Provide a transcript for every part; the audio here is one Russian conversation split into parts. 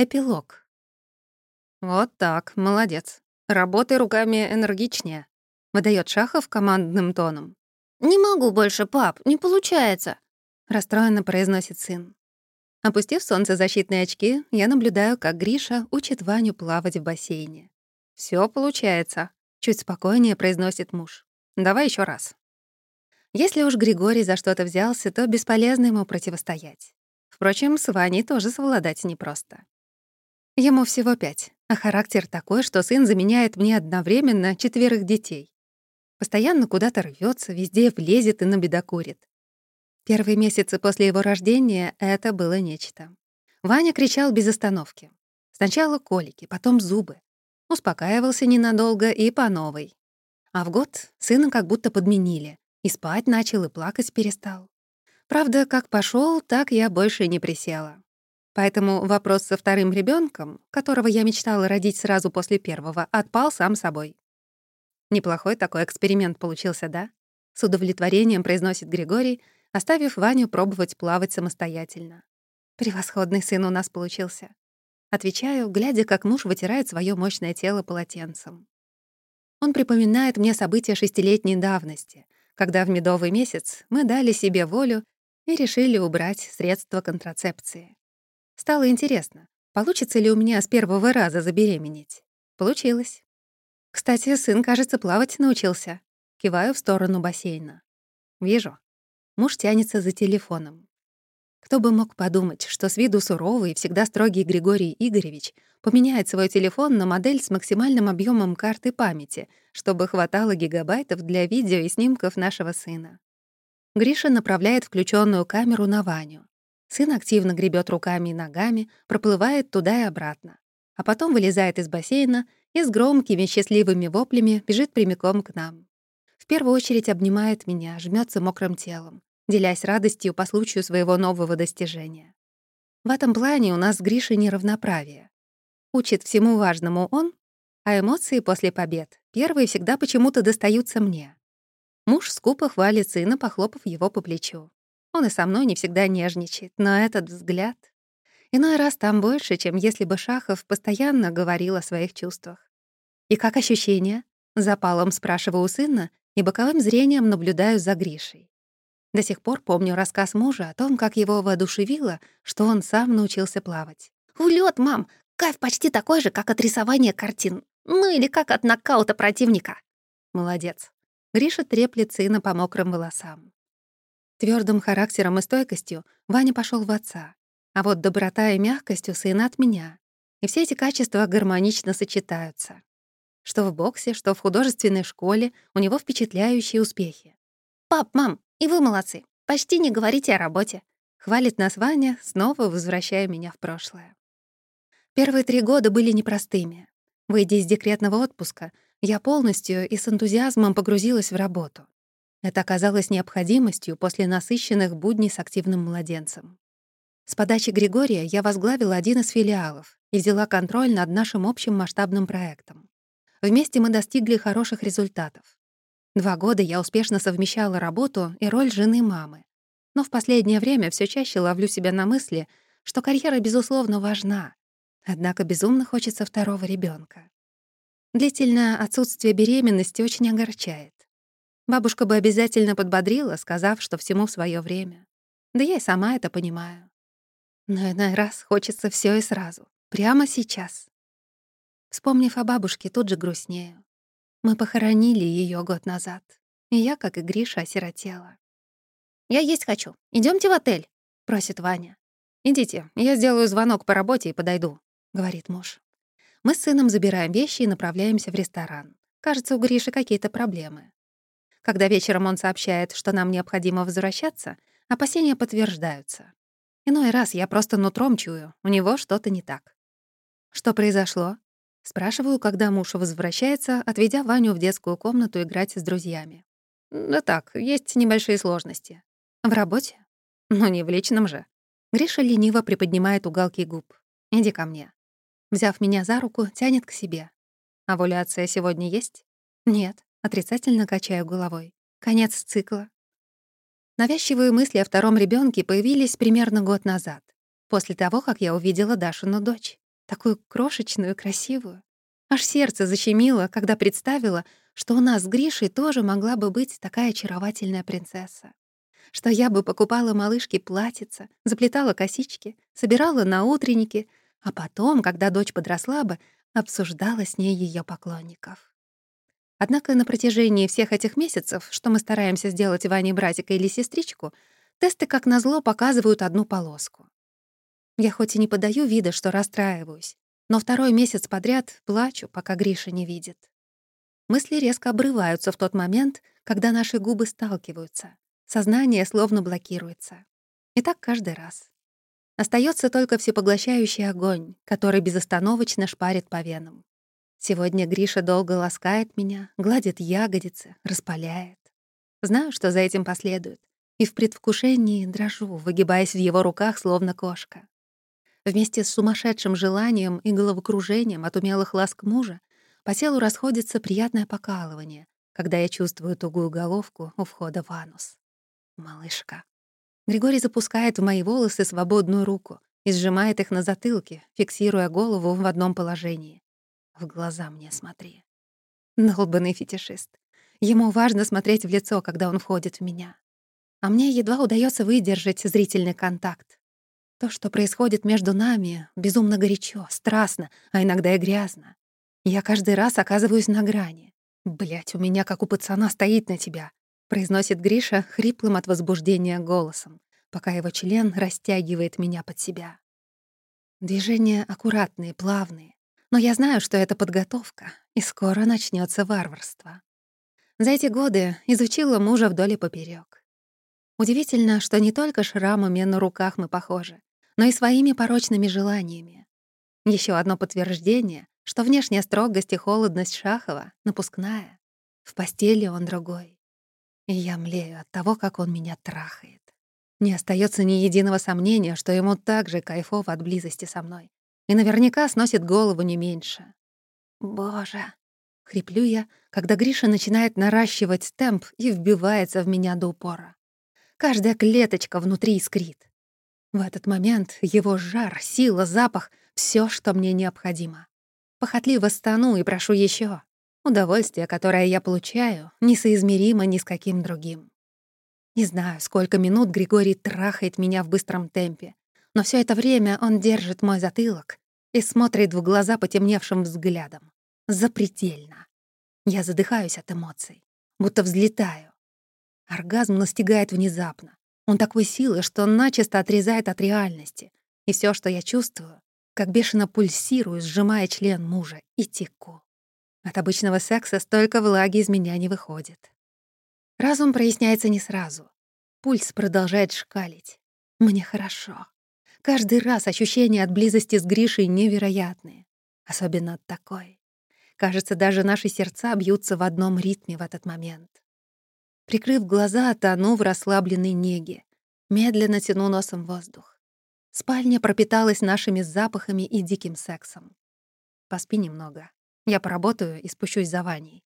Эпилог. «Вот так, молодец. Работай руками энергичнее», — выдаёт Шахов командным тоном. «Не могу больше, пап, не получается», — расстроенно произносит сын. Опустив солнцезащитные очки, я наблюдаю, как Гриша учит Ваню плавать в бассейне. Всё получается», — чуть спокойнее произносит муж. «Давай ещё раз». Если уж Григорий за что-то взялся, то бесполезно ему противостоять. Впрочем, с Ваней тоже совладать непросто. Ему всего пять, а характер такой, что сын заменяет мне одновременно четверых детей. Постоянно куда-то рвется, везде влезет и набедокурит. Первые месяцы после его рождения это было нечто. Ваня кричал без остановки. Сначала колики, потом зубы. Успокаивался ненадолго и по новой. А в год сына как будто подменили. И спать начал, и плакать перестал. Правда, как пошел, так я больше не присела. Поэтому вопрос со вторым ребенком, которого я мечтала родить сразу после первого, отпал сам собой. Неплохой такой эксперимент получился, да? С удовлетворением произносит Григорий, оставив Ваню пробовать плавать самостоятельно. Превосходный сын у нас получился. Отвечаю, глядя, как муж вытирает свое мощное тело полотенцем. Он припоминает мне события шестилетней давности, когда в медовый месяц мы дали себе волю и решили убрать средства контрацепции. Стало интересно, получится ли у меня с первого раза забеременеть. Получилось. Кстати, сын, кажется, плавать научился. Киваю в сторону бассейна. Вижу. Муж тянется за телефоном. Кто бы мог подумать, что с виду суровый и всегда строгий Григорий Игоревич поменяет свой телефон на модель с максимальным объемом карты памяти, чтобы хватало гигабайтов для видео и снимков нашего сына. Гриша направляет включенную камеру на Ваню. Сын активно гребет руками и ногами, проплывает туда и обратно. А потом вылезает из бассейна и с громкими счастливыми воплями бежит прямиком к нам. В первую очередь обнимает меня, жмется мокрым телом, делясь радостью по случаю своего нового достижения. В этом плане у нас с Гришей неравноправие. Учит всему важному он, а эмоции после побед первые всегда почему-то достаются мне. Муж скупо хвалит сына, похлопав его по плечу. Он и со мной не всегда нежничает, но этот взгляд... Иной раз там больше, чем если бы Шахов постоянно говорил о своих чувствах. «И как ощущения?» — запалом спрашиваю у сына и боковым зрением наблюдаю за Гришей. До сих пор помню рассказ мужа о том, как его воодушевило, что он сам научился плавать. «Улёт, мам! Кайф почти такой же, как от рисования картин. Ну или как от нокаута противника». «Молодец». Гриша треплет сына по мокрым волосам. Твердым характером и стойкостью Ваня пошел в отца, а вот доброта и мягкость у сына от меня. И все эти качества гармонично сочетаются. Что в боксе, что в художественной школе у него впечатляющие успехи. «Пап, мам, и вы молодцы. Почти не говорите о работе», — хвалит нас Ваня, снова возвращая меня в прошлое. Первые три года были непростыми. Выйдя из декретного отпуска, я полностью и с энтузиазмом погрузилась в работу. Это оказалось необходимостью после насыщенных будней с активным младенцем. С подачи Григория я возглавила один из филиалов и взяла контроль над нашим общим масштабным проектом. Вместе мы достигли хороших результатов. Два года я успешно совмещала работу и роль жены мамы. Но в последнее время все чаще ловлю себя на мысли, что карьера, безусловно, важна. Однако безумно хочется второго ребенка. Длительное отсутствие беременности очень огорчает. Бабушка бы обязательно подбодрила, сказав, что всему свое время. Да я и сама это понимаю. Но иной раз хочется все и сразу. Прямо сейчас. Вспомнив о бабушке, тут же грустнею. Мы похоронили ее год назад. И я, как и Гриша, осиротела. «Я есть хочу. Идемте в отель», — просит Ваня. «Идите, я сделаю звонок по работе и подойду», — говорит муж. Мы с сыном забираем вещи и направляемся в ресторан. Кажется, у Гриши какие-то проблемы. Когда вечером он сообщает, что нам необходимо возвращаться, опасения подтверждаются. Иной раз я просто нутром чую, у него что-то не так. «Что произошло?» Спрашиваю, когда муж возвращается, отведя Ваню в детскую комнату играть с друзьями. «Да так, есть небольшие сложности». «В работе?» «Ну, не в личном же». Гриша лениво приподнимает уголки губ. «Иди ко мне». Взяв меня за руку, тянет к себе. «Овуляция сегодня есть?» «Нет». Отрицательно качаю головой. Конец цикла. Навязчивые мысли о втором ребенке появились примерно год назад, после того, как я увидела Дашину дочь. Такую крошечную, красивую. Аж сердце защемило, когда представила, что у нас с Гришей тоже могла бы быть такая очаровательная принцесса. Что я бы покупала малышке платьица, заплетала косички, собирала на утренники, а потом, когда дочь подросла бы, обсуждала с ней ее поклонников. Однако на протяжении всех этих месяцев, что мы стараемся сделать Ване братика или сестричку, тесты, как назло, показывают одну полоску. Я хоть и не подаю вида, что расстраиваюсь, но второй месяц подряд плачу, пока Гриша не видит. Мысли резко обрываются в тот момент, когда наши губы сталкиваются. Сознание словно блокируется. И так каждый раз. Остается только всепоглощающий огонь, который безостановочно шпарит по венам. Сегодня Гриша долго ласкает меня, гладит ягодицы, распаляет. Знаю, что за этим последует, и в предвкушении дрожу, выгибаясь в его руках, словно кошка. Вместе с сумасшедшим желанием и головокружением от умелых ласк мужа по телу расходится приятное покалывание, когда я чувствую тугую головку у входа в анус. Малышка. Григорий запускает в мои волосы свободную руку и сжимает их на затылке, фиксируя голову в одном положении. В глаза мне смотри. Долбанный фетишист. Ему важно смотреть в лицо, когда он входит в меня. А мне едва удается выдержать зрительный контакт. То, что происходит между нами, безумно горячо, страстно, а иногда и грязно. Я каждый раз оказываюсь на грани. Блять, у меня, как у пацана, стоит на тебя произносит Гриша хриплым от возбуждения голосом, пока его член растягивает меня под себя. Движения аккуратные, плавные, но я знаю, что это подготовка, и скоро начнется варварство. За эти годы изучила мужа вдоль и поперёк. Удивительно, что не только шрамами на руках мы похожи, но и своими порочными желаниями. Еще одно подтверждение, что внешняя строгость и холодность Шахова напускная. В постели он другой. И я млею от того, как он меня трахает. Не остается ни единого сомнения, что ему так же кайфово от близости со мной. И наверняка сносит голову не меньше. «Боже!» — хриплю я, когда Гриша начинает наращивать темп и вбивается в меня до упора. Каждая клеточка внутри искрит. В этот момент его жар, сила, запах — все, что мне необходимо. Похотливо стану и прошу еще. Удовольствие, которое я получаю, несоизмеримо ни с каким другим. Не знаю, сколько минут Григорий трахает меня в быстром темпе, но все это время он держит мой затылок и смотрит в глаза потемневшим взглядом. Запредельно. Я задыхаюсь от эмоций, будто взлетаю. Оргазм настигает внезапно. Он такой силы, что начисто отрезает от реальности. И все, что я чувствую, как бешено пульсирую, сжимая член мужа, и теку. От обычного секса столько влаги из меня не выходит. Разум проясняется не сразу. Пульс продолжает шкалить. Мне хорошо. Каждый раз ощущения от близости с Гришей невероятные. Особенно от такой. Кажется, даже наши сердца бьются в одном ритме в этот момент. Прикрыв глаза, тону в расслабленной неге. Медленно тяну носом воздух. Спальня пропиталась нашими запахами и диким сексом. Поспи немного. Я поработаю и спущусь за Ваней.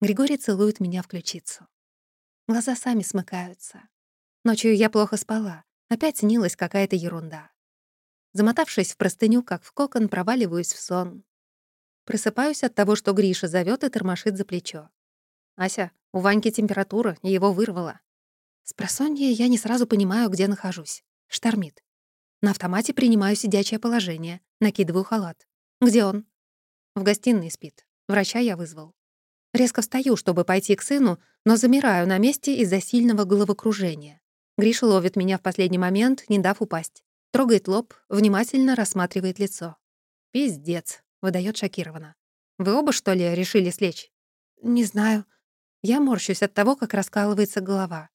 Григорий целует меня в ключицу. Глаза сами смыкаются. Ночью я плохо спала. Опять снилась какая-то ерунда. Замотавшись в простыню, как в кокон, проваливаюсь в сон. Просыпаюсь от того, что Гриша зовет и тормошит за плечо. «Ася, у Ваньки температура, и его вырвало». С просонья я не сразу понимаю, где нахожусь. Штормит. На автомате принимаю сидячее положение, накидываю халат. «Где он?» В гостиной спит. Врача я вызвал. Резко встаю, чтобы пойти к сыну, но замираю на месте из-за сильного головокружения. Гриша ловит меня в последний момент, не дав упасть. Трогает лоб, внимательно рассматривает лицо. «Пиздец», — выдает шокированно. «Вы оба, что ли, решили слечь?» «Не знаю». Я морщусь от того, как раскалывается голова.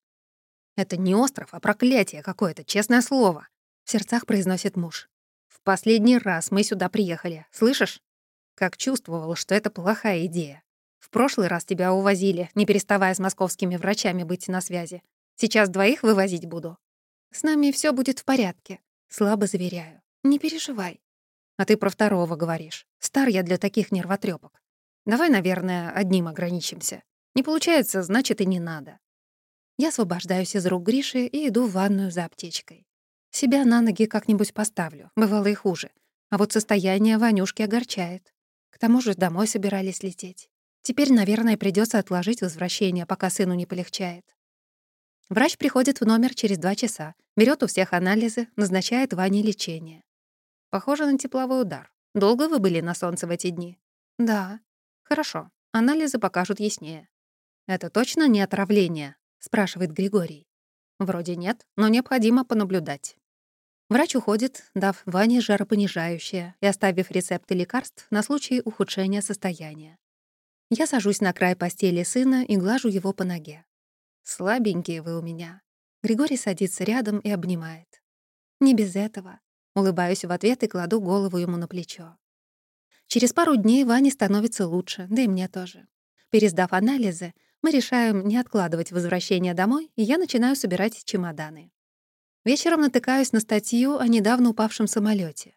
«Это не остров, а проклятие какое-то, честное слово», — в сердцах произносит муж. «В последний раз мы сюда приехали, слышишь? как чувствовал, что это плохая идея. В прошлый раз тебя увозили, не переставая с московскими врачами быть на связи. Сейчас двоих вывозить буду. С нами все будет в порядке, слабо заверяю. Не переживай. А ты про второго говоришь. Стар я для таких нервотрепок. Давай, наверное, одним ограничимся. Не получается, значит, и не надо. Я освобождаюсь из рук Гриши и иду в ванную за аптечкой. Себя на ноги как-нибудь поставлю, бывало и хуже. А вот состояние Ванюшки огорчает. К тому же домой собирались лететь. Теперь, наверное, придется отложить возвращение, пока сыну не полегчает. Врач приходит в номер через два часа, берет у всех анализы, назначает Ване лечение. Похоже на тепловой удар. Долго вы были на солнце в эти дни? Да. Хорошо. Анализы покажут яснее. Это точно не отравление? спрашивает Григорий. Вроде нет, но необходимо понаблюдать. Врач уходит, дав Ване жаропонижающее и оставив рецепты лекарств на случай ухудшения состояния. Я сажусь на край постели сына и глажу его по ноге. «Слабенькие вы у меня». Григорий садится рядом и обнимает. «Не без этого». Улыбаюсь в ответ и кладу голову ему на плечо. Через пару дней Ване становится лучше, да и мне тоже. Пересдав анализы, мы решаем не откладывать возвращение домой, и я начинаю собирать чемоданы. Вечером натыкаюсь на статью о недавно упавшем самолете.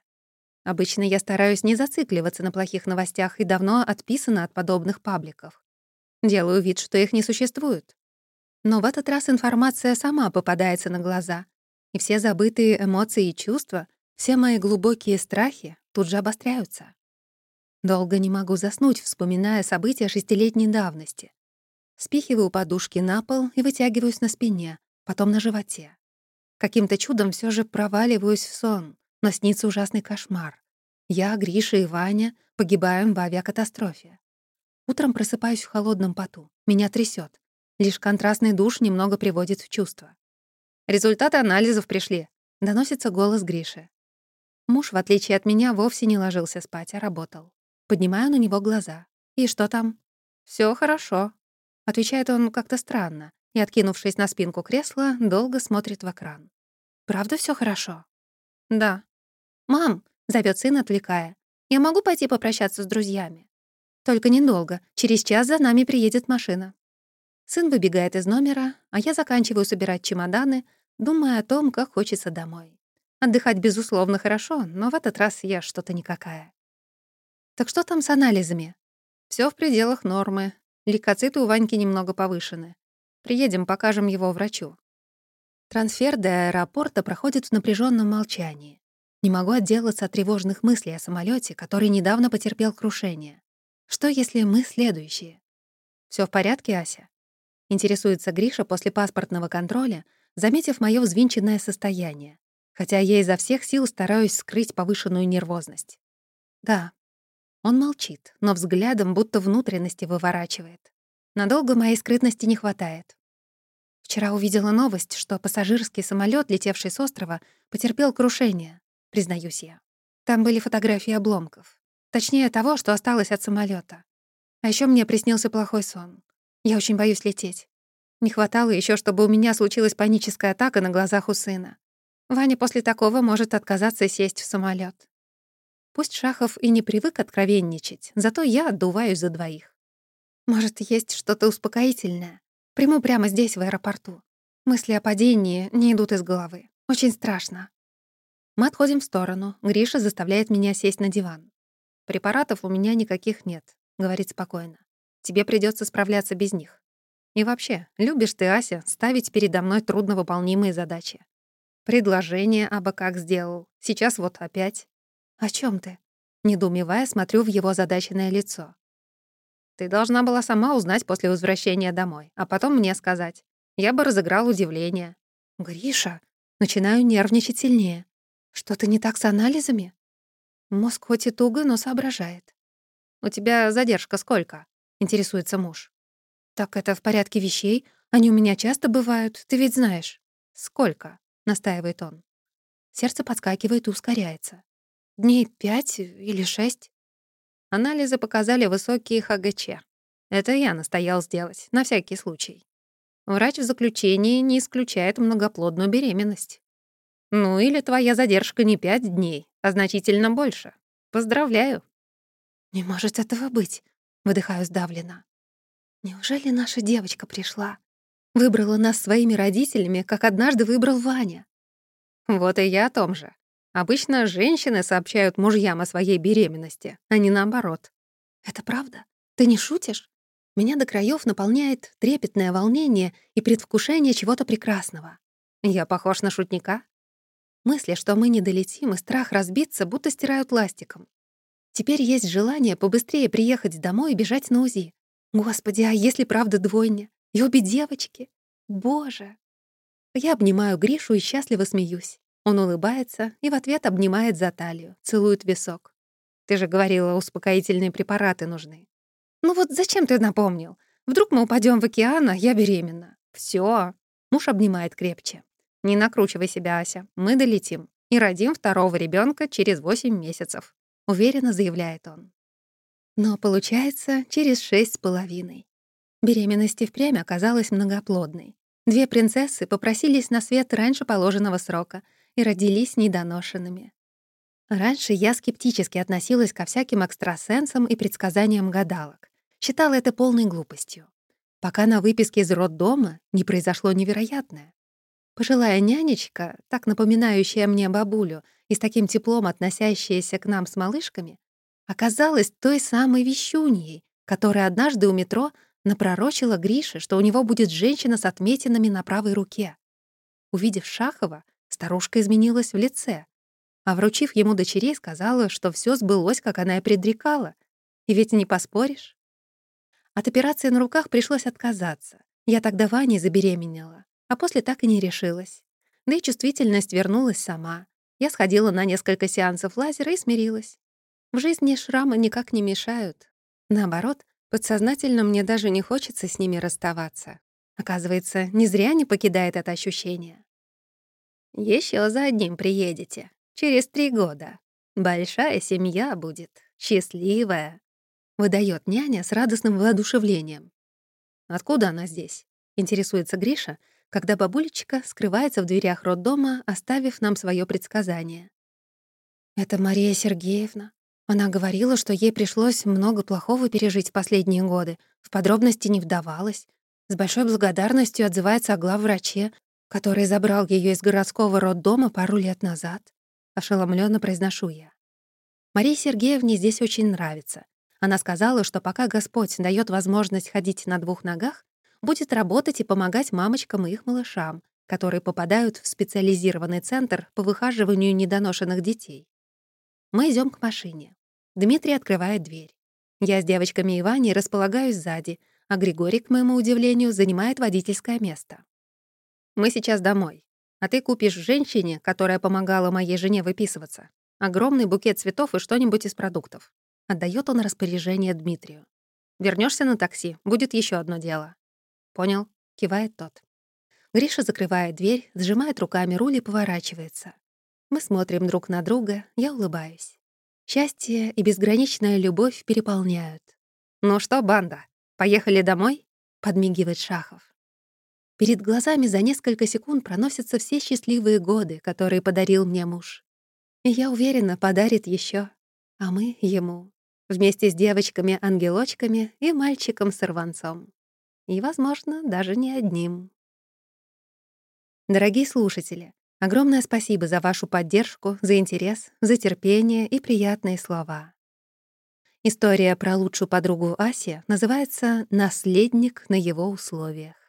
Обычно я стараюсь не зацикливаться на плохих новостях и давно отписана от подобных пабликов. Делаю вид, что их не существует. Но в этот раз информация сама попадается на глаза, и все забытые эмоции и чувства, все мои глубокие страхи тут же обостряются. Долго не могу заснуть, вспоминая события шестилетней давности. Спихиваю подушки на пол и вытягиваюсь на спине, потом на животе. Каким-то чудом все же проваливаюсь в сон, но снится ужасный кошмар. Я, Гриша и Ваня погибаем в авиакатастрофе. Утром просыпаюсь в холодном поту. Меня трясет. Лишь контрастный душ немного приводит в чувство. «Результаты анализов пришли», — доносится голос Гриши. Муж, в отличие от меня, вовсе не ложился спать, а работал. Поднимаю на него глаза. «И что там?» Все хорошо», — отвечает он как-то странно и, откинувшись на спинку кресла, долго смотрит в экран. «Правда все хорошо?» «Да». «Мам», — зовет сын, отвлекая, «я могу пойти попрощаться с друзьями?» «Только недолго. Через час за нами приедет машина». Сын выбегает из номера, а я заканчиваю собирать чемоданы, думая о том, как хочется домой. Отдыхать, безусловно, хорошо, но в этот раз я что-то никакая. Так что там с анализами? Все в пределах нормы. Лейкоциты у Ваньки немного повышены. Приедем, покажем его врачу. Трансфер до аэропорта проходит в напряженном молчании. Не могу отделаться от тревожных мыслей о самолете, который недавно потерпел крушение. Что, если мы следующие? Все в порядке, Ася? Интересуется Гриша после паспортного контроля, заметив мое взвинченное состояние, хотя я изо всех сил стараюсь скрыть повышенную нервозность. Да. Он молчит, но взглядом будто внутренности выворачивает. Надолго моей скрытности не хватает. Вчера увидела новость, что пассажирский самолет, летевший с острова, потерпел крушение, признаюсь я. Там были фотографии обломков. Точнее, того, что осталось от самолета. А еще мне приснился плохой сон. Я очень боюсь лететь. Не хватало еще, чтобы у меня случилась паническая атака на глазах у сына. Ваня после такого может отказаться сесть в самолет. Пусть Шахов и не привык откровенничать, зато я отдуваюсь за двоих. Может, есть что-то успокоительное? Приму прямо здесь, в аэропорту. Мысли о падении не идут из головы. Очень страшно. Мы отходим в сторону. Гриша заставляет меня сесть на диван. «Препаратов у меня никаких нет», — говорит спокойно. «Тебе придется справляться без них. И вообще, любишь ты, Ася, ставить передо мной трудновыполнимые задачи. Предложение абы как сделал. Сейчас вот опять. О чем ты? Недоумевая, смотрю в его задаченное лицо. Ты должна была сама узнать после возвращения домой, а потом мне сказать. Я бы разыграл удивление. Гриша, начинаю нервничать сильнее. Что-то не так с анализами? Мозг хоть и туго, но соображает. «У тебя задержка сколько?» — интересуется муж. «Так это в порядке вещей. Они у меня часто бывают, ты ведь знаешь». «Сколько?» — настаивает он. Сердце подскакивает и ускоряется. «Дней пять или шесть?» Анализы показали высокие ХГЧ. Это я настоял сделать, на всякий случай. Врач в заключении не исключает многоплодную беременность. Ну или твоя задержка не пять дней, а значительно больше. Поздравляю. Не может этого быть, выдыхаю сдавленно. Неужели наша девочка пришла? Выбрала нас своими родителями, как однажды выбрал Ваня. Вот и я о том же. Обычно женщины сообщают мужьям о своей беременности, а не наоборот. Это правда? Ты не шутишь? Меня до краев наполняет трепетное волнение и предвкушение чего-то прекрасного. Я похож на шутника? Мысли, что мы не долетим, и страх разбиться, будто стирают ластиком. Теперь есть желание побыстрее приехать домой и бежать на УЗИ. Господи, а если правда двойня? И обе девочки? Боже! Я обнимаю Гришу и счастливо смеюсь. Он улыбается и в ответ обнимает за талию, целует висок. Ты же говорила, успокоительные препараты нужны. Ну вот зачем ты напомнил? Вдруг мы упадем в океан, а я беременна. Все. Муж обнимает крепче. Не накручивай себя, Ася. Мы долетим и родим второго ребенка через 8 месяцев, уверенно заявляет он. Но получается через шесть с половиной. Беременность и впрямь оказалась многоплодной. Две принцессы попросились на свет раньше положенного срока и родились недоношенными. Раньше я скептически относилась ко всяким экстрасенсам и предсказаниям гадалок. Считала это полной глупостью. Пока на выписке из роддома не произошло невероятное. Пожилая нянечка, так напоминающая мне бабулю и с таким теплом относящаяся к нам с малышками, оказалась той самой вещуньей, которая однажды у метро напророчила Грише, что у него будет женщина с отметинами на правой руке. Увидев Шахова, старушка изменилась в лице, а вручив ему дочерей, сказала, что все сбылось, как она и предрекала. И ведь не поспоришь. От операции на руках пришлось отказаться. Я тогда Ваней забеременела, а после так и не решилась. Да и чувствительность вернулась сама. Я сходила на несколько сеансов лазера и смирилась. В жизни шрамы никак не мешают. Наоборот, подсознательно мне даже не хочется с ними расставаться. Оказывается, не зря не покидает это ощущение. Еще за одним приедете. Через три года. Большая семья будет. Счастливая. Выдает няня с радостным воодушевлением. Откуда она здесь? Интересуется Гриша, когда бабулечка скрывается в дверях роддома, оставив нам свое предсказание. «Это Мария Сергеевна», она говорила, что ей пришлось много плохого пережить в последние годы, в подробности не вдавалась. С большой благодарностью отзывается о главвраче, который забрал ее из городского роддома пару лет назад. Ошеломленно произношу я. Марии Сергеевне здесь очень нравится. Она сказала, что пока Господь дает возможность ходить на двух ногах, будет работать и помогать мамочкам и их малышам, которые попадают в специализированный центр по выхаживанию недоношенных детей. Мы идем к машине. Дмитрий открывает дверь. Я с девочками и Ваней располагаюсь сзади, а Григорий, к моему удивлению, занимает водительское место. Мы сейчас домой. А ты купишь женщине, которая помогала моей жене выписываться, огромный букет цветов и что-нибудь из продуктов. Отдает он распоряжение Дмитрию. Вернешься на такси, будет еще одно дело. Понял? Кивает тот. Гриша закрывает дверь, сжимает руками руль и поворачивается. Мы смотрим друг на друга, я улыбаюсь. Счастье и безграничная любовь переполняют. «Ну что, банда, поехали домой?» — подмигивает Шахов. Перед глазами за несколько секунд проносятся все счастливые годы, которые подарил мне муж. И я уверена, подарит еще, а мы — ему. Вместе с девочками-ангелочками и мальчиком-сорванцом. И, возможно, даже не одним. Дорогие слушатели, Огромное спасибо за вашу поддержку, за интерес, за терпение и приятные слова. История про лучшую подругу Аси называется «Наследник на его условиях».